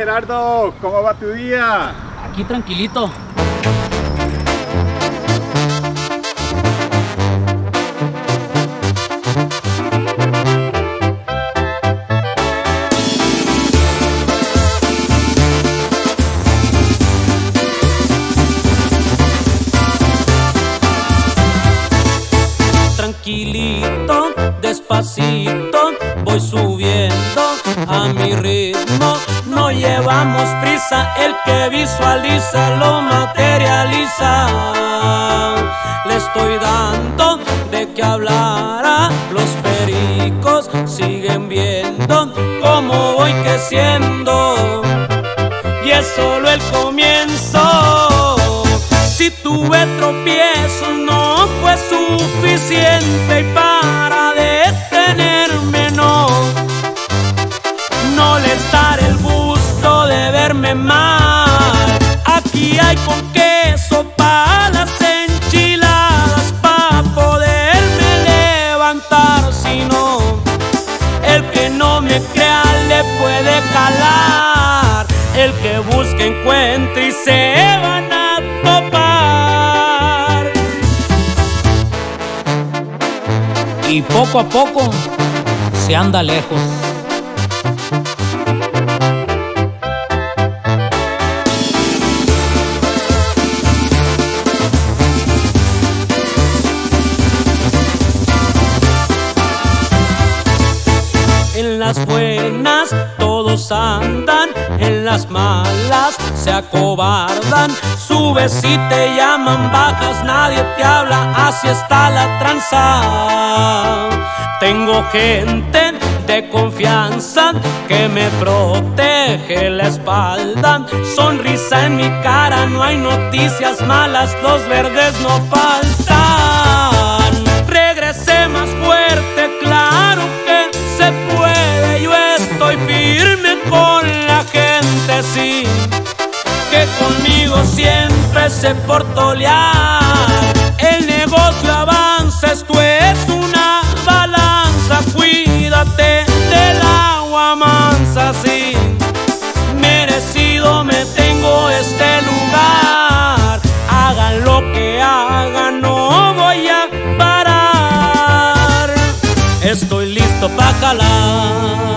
Gerardo, ¿cómo va tu día? Aquí tranquilito. Tranquilito, despacito, voy subiendo a mi ritmo. Llevamos prisa, el que visualiza lo materializa. Le estoy dando de qué hablar los pericos siguen viendo cómo voy creciendo. Y es solo el comienzo. Si tuve tropiezos, no fue suficiente y para Aquí hay con queso para las enchiladas, para poderme levantar. Si no, el que no me crea le puede calar. El que busque encuentre y se van a topar. Y poco a poco se anda lejos. Las buenas todos andan, en las malas se acobardan. Subes y te llaman, bajas, nadie te habla, así está la tranza. Tengo gente de confianza que me protege la espalda. Sonrisa en mi cara, no hay noticias malas, los verdes no faltan. Siempre se portolear. El negocio avanza, esto es una balanza. Cuídate del agua mansa, sí. Merecido me tengo este lugar. Hagan lo que hagan, no voy a parar. Estoy listo para calar.